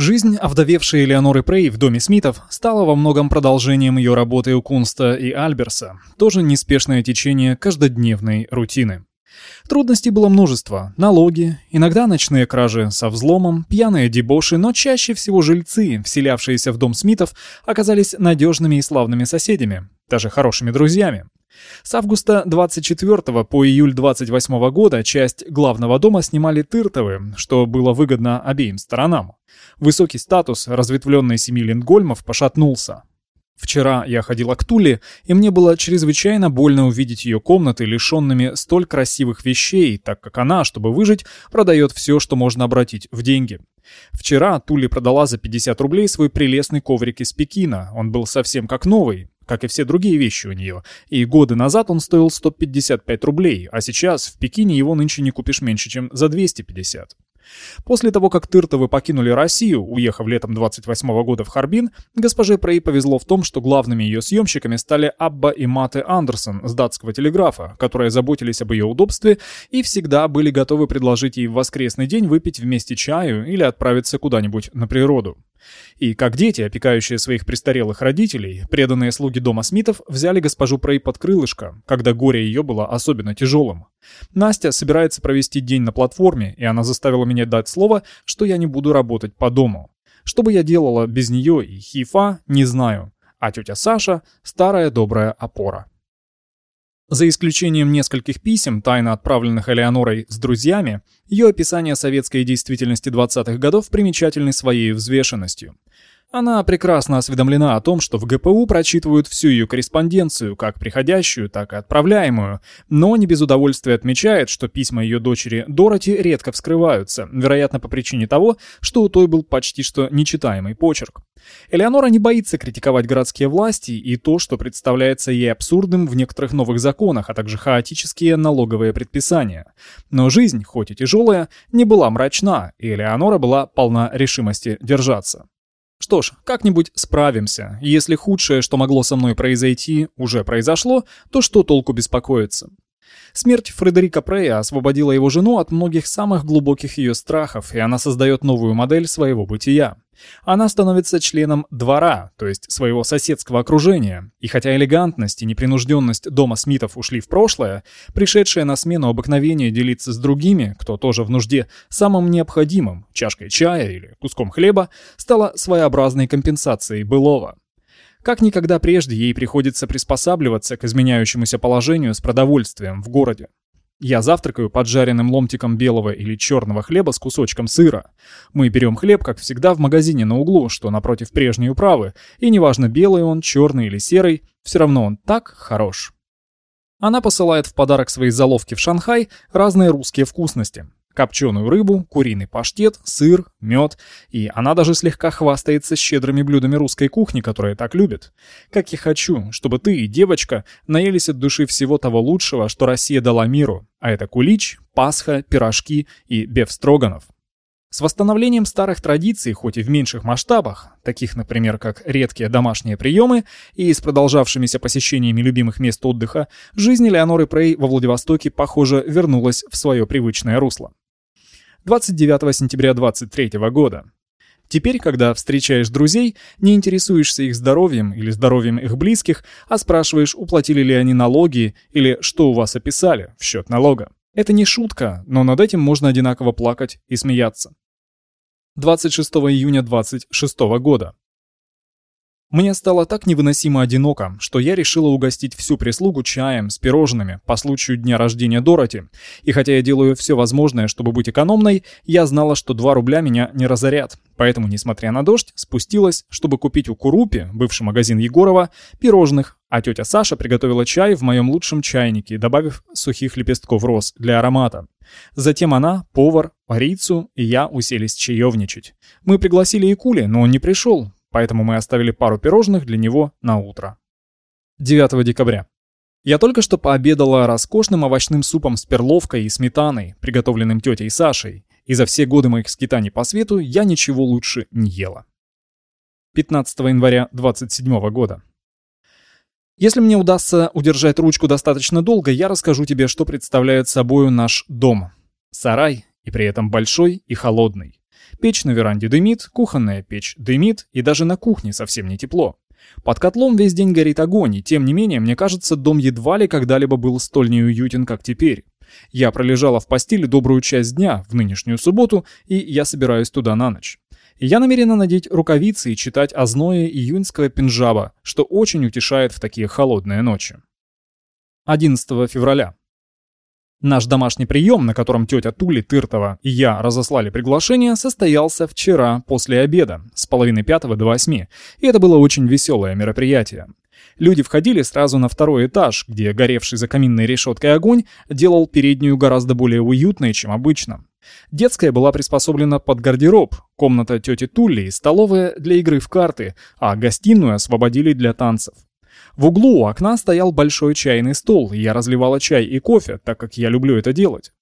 Жизнь овдовевшей Элеоноры Прей в доме Смитов стала во многом продолжением ее работы у Кунста и Альберса, тоже неспешное течение каждодневной рутины. Трудностей было множество. Налоги, иногда ночные кражи со взломом, пьяные дебоши, но чаще всего жильцы, вселявшиеся в дом Смитов, оказались надежными и славными соседями, даже хорошими друзьями. С августа 24 по июль 28 года часть главного дома снимали Тыртовы, что было выгодно обеим сторонам. Высокий статус разветвленной семьи Линдгольмов пошатнулся. Вчера я ходила к Туле, и мне было чрезвычайно больно увидеть ее комнаты, лишенными столь красивых вещей, так как она, чтобы выжить, продает все, что можно обратить в деньги. Вчера Тули продала за 50 рублей свой прелестный коврик из Пекина, он был совсем как новый, как и все другие вещи у нее, и годы назад он стоил 155 рублей, а сейчас в Пекине его нынче не купишь меньше, чем за 250. После того, как Тыртовы покинули Россию, уехав летом 28 -го года в Харбин, госпоже Прей повезло в том, что главными ее съемщиками стали Абба и Мате Андерсон с датского телеграфа, которые заботились об ее удобстве и всегда были готовы предложить ей в воскресный день выпить вместе чаю или отправиться куда-нибудь на природу. И как дети, опекающие своих престарелых родителей, преданные слуги дома Смитов взяли госпожу Прей под крылышко, когда горе ее было особенно тяжелым. Настя собирается провести день на платформе, и она заставила меня дать слово, что я не буду работать по дому. Что бы я делала без нее и Хифа, не знаю. А тетя Саша – старая добрая опора. За исключением нескольких писем, тайно отправленных Элеонорой с друзьями, ее описание советской действительности 20-х годов примечательны своей взвешенностью. Она прекрасно осведомлена о том, что в ГПУ прочитывают всю ее корреспонденцию, как приходящую, так и отправляемую, но не без удовольствия отмечает, что письма ее дочери Дороти редко вскрываются, вероятно по причине того, что у той был почти что нечитаемый почерк. Элеонора не боится критиковать городские власти и то, что представляется ей абсурдным в некоторых новых законах, а также хаотические налоговые предписания. Но жизнь, хоть и тяжелая, не была мрачна, и Элеонора была полна решимости держаться. Что ж, как-нибудь справимся. Если худшее, что могло со мной произойти, уже произошло, то что толку беспокоиться? Смерть Фредерика Прея освободила его жену от многих самых глубоких ее страхов, и она создает новую модель своего бытия. Она становится членом двора, то есть своего соседского окружения. И хотя элегантность и непринужденность дома Смитов ушли в прошлое, пришедшее на смену обыкновение делиться с другими, кто тоже в нужде, самым необходимым, чашкой чая или куском хлеба, стало своеобразной компенсацией былого. Как никогда прежде ей приходится приспосабливаться к изменяющемуся положению с продовольствием в городе. Я завтракаю поджаренным ломтиком белого или черного хлеба с кусочком сыра. Мы берем хлеб, как всегда, в магазине на углу, что напротив прежней управы, и неважно, белый он, черный или серый, все равно он так хорош. Она посылает в подарок своей заловки в Шанхай разные русские вкусности копченую рыбу, куриный паштет, сыр, мед, и она даже слегка хвастается щедрыми блюдами русской кухни, которые так любит. Как я хочу, чтобы ты и девочка наелись от души всего того лучшего, что Россия дала миру, а это кулич, пасха, пирожки и бефстроганов. С восстановлением старых традиций, хоть и в меньших масштабах, таких, например, как редкие домашние приемы, и с продолжавшимися посещениями любимых мест отдыха, жизнь Леоноры Прей во Владивостоке, похоже, вернулась в свое привычное русло. 29 сентября 23 года. Теперь, когда встречаешь друзей, не интересуешься их здоровьем или здоровьем их близких, а спрашиваешь, уплатили ли они налоги или что у вас описали в счет налога. Это не шутка, но над этим можно одинаково плакать и смеяться. 26 июня 26 года. Мне стало так невыносимо одиноко, что я решила угостить всю прислугу чаем с пирожными по случаю дня рождения Дороти. И хотя я делаю все возможное, чтобы быть экономной, я знала, что 2 рубля меня не разорят. Поэтому, несмотря на дождь, спустилась, чтобы купить у Курупи, бывший магазин Егорова, пирожных, а тетя Саша приготовила чай в моем лучшем чайнике, добавив сухих лепестков роз для аромата. Затем она, повар, парицу и я уселись чаевничать. Мы пригласили Икули, но он не пришел, поэтому мы оставили пару пирожных для него на утро. 9 декабря. Я только что пообедала роскошным овощным супом с перловкой и сметаной, приготовленным тетей Сашей, и за все годы моих скитаний по свету я ничего лучше не ела. 15 января 27 года. Если мне удастся удержать ручку достаточно долго, я расскажу тебе, что представляет собою наш дом. Сарай, и при этом большой и холодный. Печь на веранде дымит, кухонная печь дымит, и даже на кухне совсем не тепло. Под котлом весь день горит огонь, и тем не менее, мне кажется, дом едва ли когда-либо был столь неуютен, как теперь. Я пролежала в постели добрую часть дня, в нынешнюю субботу, и я собираюсь туда на ночь. Я намерена надеть рукавицы и читать о зное июньского Пенджаба, что очень утешает в такие холодные ночи. 11 февраля. Наш домашний прием, на котором тетя Тули Тыртова и я разослали приглашение, состоялся вчера после обеда, с половины пятого до восьми, и это было очень веселое мероприятие. Люди входили сразу на второй этаж, где горевший за каминной решеткой огонь делал переднюю гораздо более уютной, чем обычно. Детская была приспособлена под гардероб, комната тети Тули и столовая для игры в карты, а гостиную освободили для танцев. В углу у окна стоял большой чайный стол, и я разливала чай и кофе, так как я люблю это делать.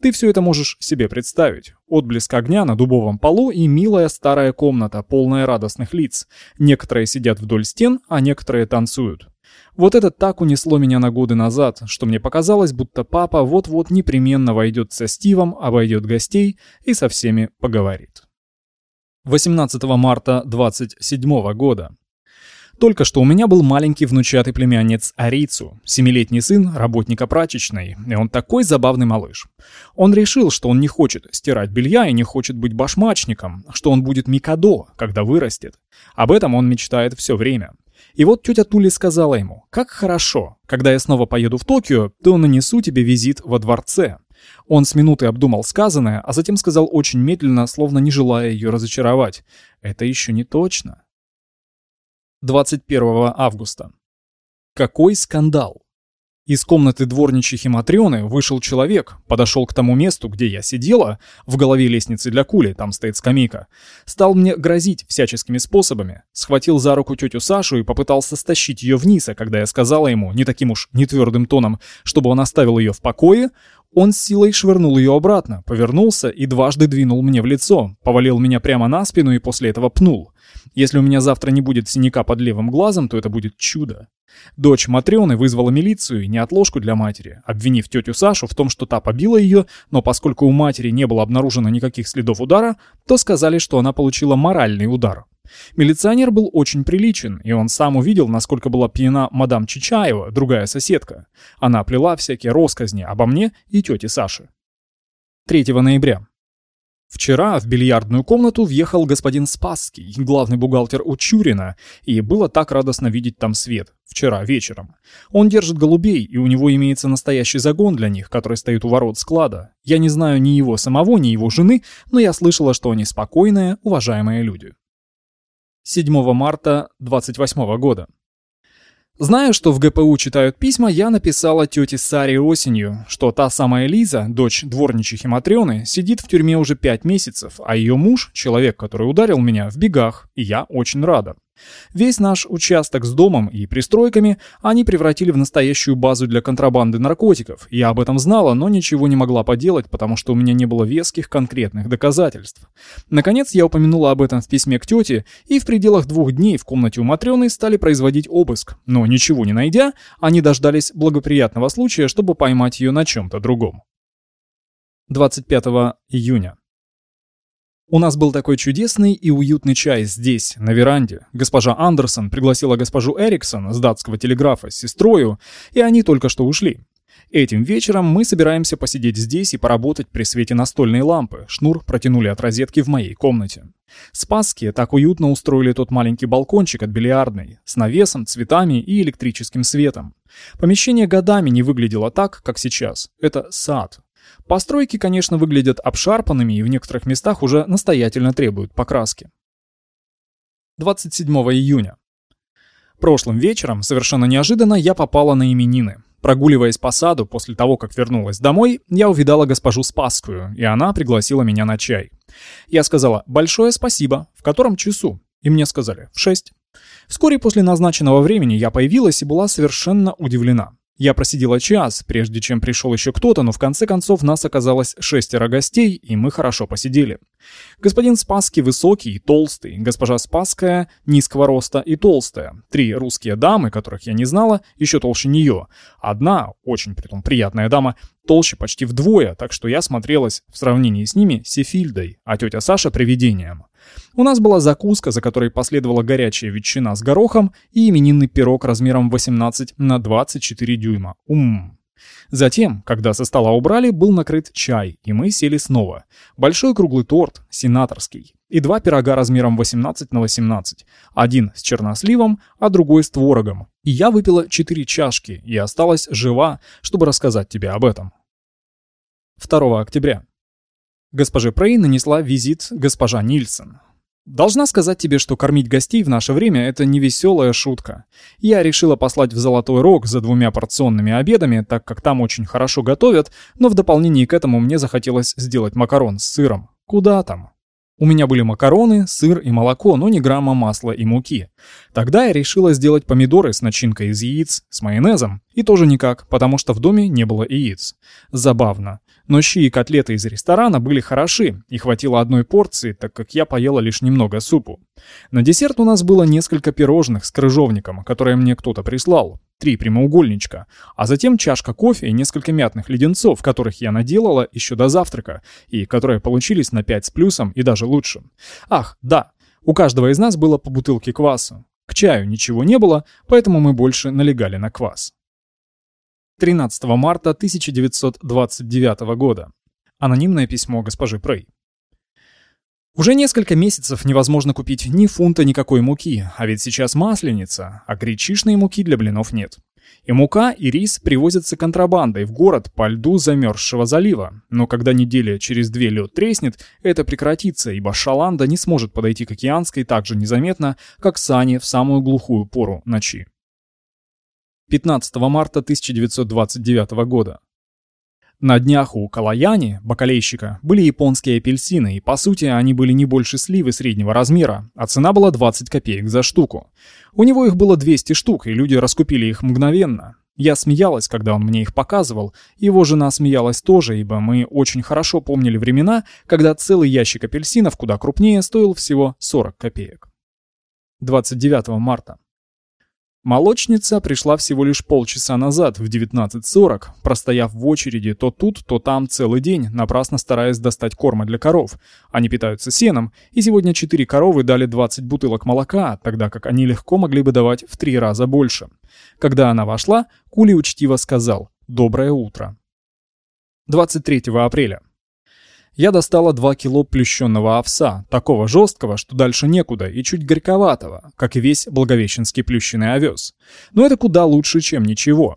Ты все это можешь себе представить. Отблеск огня на дубовом полу и милая старая комната, полная радостных лиц. Некоторые сидят вдоль стен, а некоторые танцуют. Вот это так унесло меня на годы назад, что мне показалось, будто папа вот-вот непременно войдет со Стивом, обойдет гостей и со всеми поговорит. 18 марта 27 года. Только что у меня был маленький внучатый племяннец Арицу, семилетний сын работника прачечной, и он такой забавный малыш. Он решил, что он не хочет стирать белья и не хочет быть башмачником, что он будет Микадо, когда вырастет. Об этом он мечтает все время. И вот тетя Тули сказала ему, «Как хорошо, когда я снова поеду в Токио, то нанесу тебе визит во дворце». Он с минуты обдумал сказанное, а затем сказал очень медленно, словно не желая ее разочаровать. «Это еще не точно». 21 августа. Какой скандал! Из комнаты дворничихи Матрёны вышел человек, подошел к тому месту, где я сидела, в голове лестницы для кули, там стоит скамейка, стал мне грозить всяческими способами, схватил за руку тетю Сашу и попытался стащить ее вниз, а когда я сказала ему, не таким уж нетвердым тоном, чтобы он оставил ее в покое, он с силой швырнул ее обратно, повернулся и дважды двинул мне в лицо, повалил меня прямо на спину и после этого пнул. Если у меня завтра не будет синяка под левым глазом, то это будет чудо. Дочь Матрёны вызвала милицию и неотложку для матери, обвинив тетю Сашу в том, что та побила ее, но поскольку у матери не было обнаружено никаких следов удара, то сказали, что она получила моральный удар. Милиционер был очень приличен, и он сам увидел, насколько была пьяна мадам Чичаева, другая соседка. Она плела всякие росказни обо мне и тете Саше. 3 ноября. Вчера в бильярдную комнату въехал господин Спасский, главный бухгалтер у Чурина, и было так радостно видеть там свет. Вчера вечером. Он держит голубей, и у него имеется настоящий загон для них, который стоит у ворот склада. Я не знаю ни его самого, ни его жены, но я слышала, что они спокойные, уважаемые люди. 7 марта 28 года. Зная, что в ГПУ читают письма, я написала тете Саре осенью, что та самая Лиза, дочь дворничихи Матрёны, сидит в тюрьме уже пять месяцев, а ее муж, человек, который ударил меня, в бегах, и я очень рада. Весь наш участок с домом и пристройками они превратили в настоящую базу для контрабанды наркотиков. Я об этом знала, но ничего не могла поделать, потому что у меня не было веских конкретных доказательств. Наконец я упомянула об этом в письме к тете, и в пределах двух дней в комнате у Матрёны стали производить обыск. Но ничего не найдя, они дождались благоприятного случая, чтобы поймать ее на чем-то другом. 25 июня. У нас был такой чудесный и уютный чай здесь, на веранде. Госпожа Андерсон пригласила госпожу Эриксон с датского телеграфа с сестрою, и они только что ушли. Этим вечером мы собираемся посидеть здесь и поработать при свете настольной лампы. Шнур протянули от розетки в моей комнате. Спасские так уютно устроили тот маленький балкончик от бильярдной, с навесом, цветами и электрическим светом. Помещение годами не выглядело так, как сейчас. Это сад, Постройки, конечно, выглядят обшарпанными и в некоторых местах уже настоятельно требуют покраски. 27 июня. Прошлым вечером, совершенно неожиданно, я попала на именины. Прогуливаясь по саду после того, как вернулась домой, я увидала госпожу Спасскую, и она пригласила меня на чай. Я сказала «большое спасибо», в котором часу, и мне сказали «в шесть». Вскоре после назначенного времени я появилась и была совершенно удивлена. Я просидела час, прежде чем пришел еще кто-то, но в конце концов нас оказалось шестеро гостей, и мы хорошо посидели. Господин Спасский высокий и толстый, госпожа Спасская низкого роста и толстая. Три русские дамы, которых я не знала, еще толще нее. Одна, очень притом приятная дама, толще почти вдвое, так что я смотрелась в сравнении с ними Сефильдой, а тетя Саша привидением. У нас была закуска, за которой последовала горячая ветчина с горохом и именинный пирог размером 18 на 24 дюйма. Ум. Затем, когда со стола убрали, был накрыт чай, и мы сели снова. Большой круглый торт, сенаторский, и два пирога размером 18 на 18. Один с черносливом, а другой с творогом. И я выпила четыре чашки и осталась жива, чтобы рассказать тебе об этом. 2 октября. Госпоже Прей нанесла визит госпожа Нильсон. Должна сказать тебе, что кормить гостей в наше время – это не веселая шутка. Я решила послать в Золотой Рог за двумя порционными обедами, так как там очень хорошо готовят, но в дополнение к этому мне захотелось сделать макарон с сыром. Куда там? У меня были макароны, сыр и молоко, но ни грамма масла и муки. Тогда я решила сделать помидоры с начинкой из яиц, с майонезом, и тоже никак, потому что в доме не было яиц. Забавно. Но щи и котлеты из ресторана были хороши, и хватило одной порции, так как я поела лишь немного супу. На десерт у нас было несколько пирожных с крыжовником, которые мне кто-то прислал. Три прямоугольничка. А затем чашка кофе и несколько мятных леденцов, которых я наделала еще до завтрака, и которые получились на 5 с плюсом и даже лучше. Ах, да, у каждого из нас было по бутылке кваса. К чаю ничего не было, поэтому мы больше налегали на квас. 13 марта 1929 года. Анонимное письмо госпожи Прей. Уже несколько месяцев невозможно купить ни фунта никакой муки, а ведь сейчас масленица, а гречишной муки для блинов нет. И мука, и рис привозятся контрабандой в город по льду замерзшего залива. Но когда неделя через две лед треснет, это прекратится, ибо Шаланда не сможет подойти к океанской так же незаметно, как сани в самую глухую пору ночи. 15 марта 1929 года. На днях у Калаяни, бакалейщика, были японские апельсины, и по сути они были не больше сливы среднего размера, а цена была 20 копеек за штуку. У него их было 200 штук, и люди раскупили их мгновенно. Я смеялась, когда он мне их показывал, его жена смеялась тоже, ибо мы очень хорошо помнили времена, когда целый ящик апельсинов, куда крупнее, стоил всего 40 копеек. 29 марта. Молочница пришла всего лишь полчаса назад, в 19.40, простояв в очереди то тут, то там целый день, напрасно стараясь достать корма для коров. Они питаются сеном, и сегодня 4 коровы дали 20 бутылок молока, тогда как они легко могли бы давать в 3 раза больше. Когда она вошла, Кули учтиво сказал «Доброе утро». 23 апреля я достала 2 кило плющенного овса, такого жесткого, что дальше некуда, и чуть горьковатого, как и весь благовещенский плющенный овес. Но это куда лучше, чем ничего.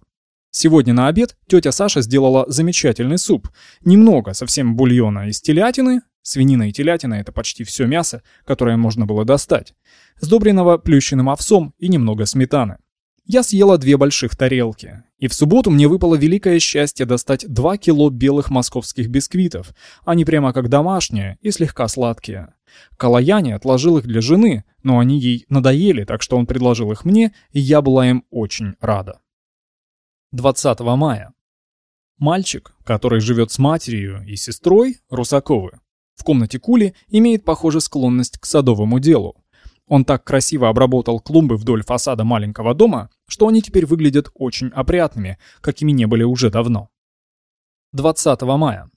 Сегодня на обед тетя Саша сделала замечательный суп. Немного, совсем бульона из телятины, свинина и телятина — это почти все мясо, которое можно было достать, сдобренного плющенным овсом и немного сметаны. Я съела две больших тарелки. И в субботу мне выпало великое счастье достать 2 кило белых московских бисквитов. Они прямо как домашние и слегка сладкие. Калаяне отложил их для жены, но они ей надоели, так что он предложил их мне, и я была им очень рада. 20 мая. Мальчик, который живет с матерью и сестрой, Русаковы, в комнате Кули имеет, похоже, склонность к садовому делу. Он так красиво обработал клумбы вдоль фасада маленького дома, что они теперь выглядят очень опрятными, какими не были уже давно. 20 мая.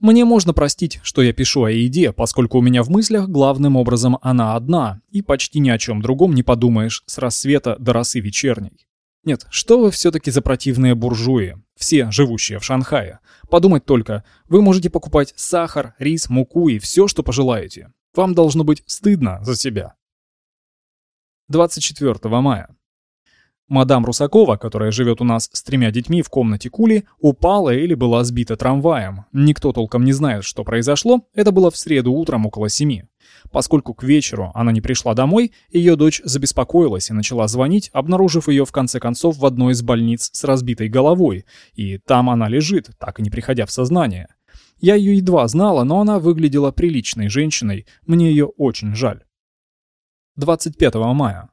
Мне можно простить, что я пишу о еде, поскольку у меня в мыслях главным образом она одна, и почти ни о чем другом не подумаешь с рассвета до росы вечерней. Нет, что вы все-таки за противные буржуи, все живущие в Шанхае. Подумать только, вы можете покупать сахар, рис, муку и все, что пожелаете. Вам должно быть стыдно за себя. 24 мая. Мадам Русакова, которая живет у нас с тремя детьми в комнате Кули, упала или была сбита трамваем. Никто толком не знает, что произошло, это было в среду утром около семи. Поскольку к вечеру она не пришла домой, ее дочь забеспокоилась и начала звонить, обнаружив ее в конце концов в одной из больниц с разбитой головой, и там она лежит, так и не приходя в сознание. Я ее едва знала, но она выглядела приличной женщиной, мне ее очень жаль. 25 мая.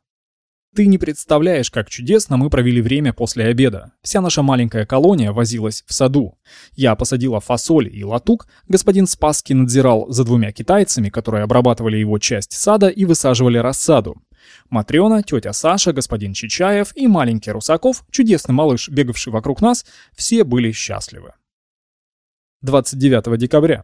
Ты не представляешь, как чудесно мы провели время после обеда. Вся наша маленькая колония возилась в саду. Я посадила фасоль и латук, господин Спасский надзирал за двумя китайцами, которые обрабатывали его часть сада и высаживали рассаду. Матрена, тетя Саша, господин Чичаев и маленький Русаков, чудесный малыш, бегавший вокруг нас, все были счастливы. 29 декабря.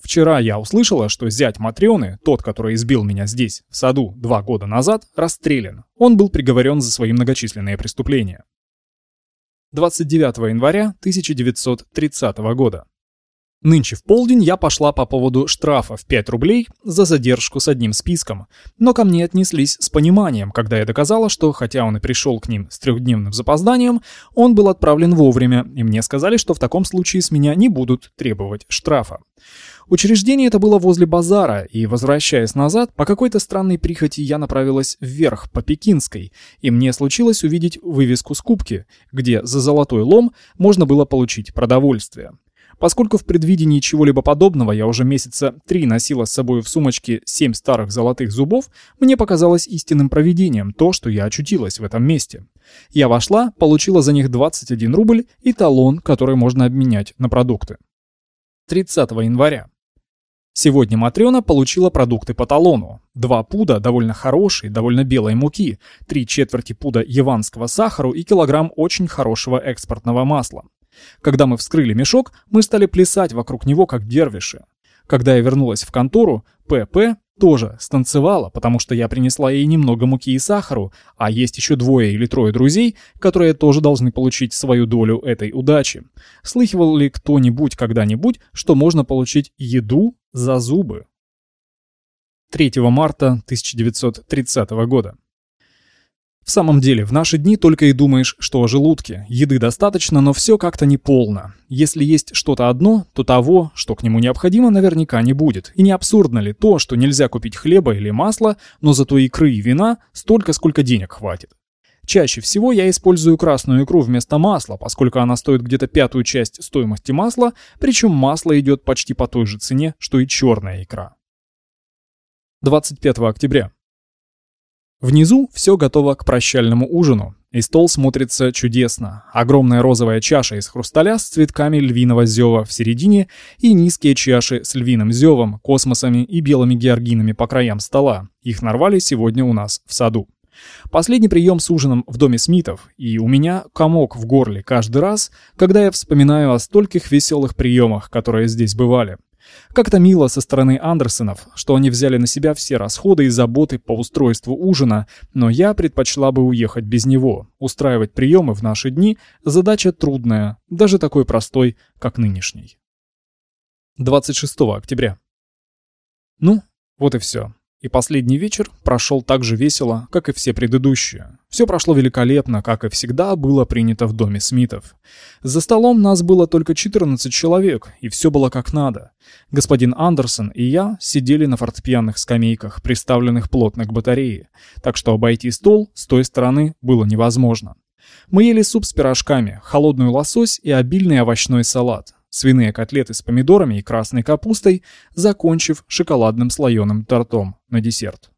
Вчера я услышала, что зять Матрёны, тот, который избил меня здесь, в саду, два года назад, расстрелян. Он был приговорен за свои многочисленные преступления. 29 января 1930 года. Нынче в полдень я пошла по поводу штрафа в 5 рублей за задержку с одним списком, но ко мне отнеслись с пониманием, когда я доказала, что хотя он и пришел к ним с трехдневным запозданием, он был отправлен вовремя, и мне сказали, что в таком случае с меня не будут требовать штрафа. Учреждение это было возле базара, и, возвращаясь назад, по какой-то странной прихоти я направилась вверх, по Пекинской, и мне случилось увидеть вывеску скупки, где за золотой лом можно было получить продовольствие. Поскольку в предвидении чего-либо подобного я уже месяца три носила с собой в сумочке семь старых золотых зубов, мне показалось истинным провидением то, что я очутилась в этом месте. Я вошла, получила за них 21 рубль и талон, который можно обменять на продукты. 30 января. Сегодня Матрёна получила продукты по талону. Два пуда довольно хорошей, довольно белой муки, три четверти пуда яванского сахара и килограмм очень хорошего экспортного масла. Когда мы вскрыли мешок, мы стали плясать вокруг него, как дервиши. Когда я вернулась в контору, ПП тоже станцевала, потому что я принесла ей немного муки и сахару, а есть еще двое или трое друзей, которые тоже должны получить свою долю этой удачи. Слыхивал ли кто-нибудь когда-нибудь, что можно получить еду за зубы? 3 марта 1930 года. В самом деле, в наши дни только и думаешь, что о желудке. Еды достаточно, но все как-то не полно. Если есть что-то одно, то того, что к нему необходимо, наверняка не будет. И не абсурдно ли то, что нельзя купить хлеба или масла, но зато икры и вина столько, сколько денег хватит? Чаще всего я использую красную икру вместо масла, поскольку она стоит где-то пятую часть стоимости масла, причем масло идет почти по той же цене, что и черная икра. 25 октября. Внизу все готово к прощальному ужину, и стол смотрится чудесно. Огромная розовая чаша из хрусталя с цветками львиного зева в середине и низкие чаши с львиным зевом, космосами и белыми георгинами по краям стола. Их нарвали сегодня у нас в саду. Последний прием с ужином в доме Смитов, и у меня комок в горле каждый раз, когда я вспоминаю о стольких веселых приемах, которые здесь бывали. Как-то мило со стороны Андерсонов, что они взяли на себя все расходы и заботы по устройству ужина, но я предпочла бы уехать без него. Устраивать приемы в наши дни – задача трудная, даже такой простой, как нынешний. 26 октября. Ну, вот и все. И последний вечер прошел так же весело, как и все предыдущие. Все прошло великолепно, как и всегда было принято в доме Смитов. За столом нас было только 14 человек, и все было как надо. Господин Андерсон и я сидели на фортепианных скамейках, приставленных плотно к батарее, так что обойти стол с той стороны было невозможно. Мы ели суп с пирожками, холодную лосось и обильный овощной салат свиные котлеты с помидорами и красной капустой, закончив шоколадным слоеным тортом на десерт.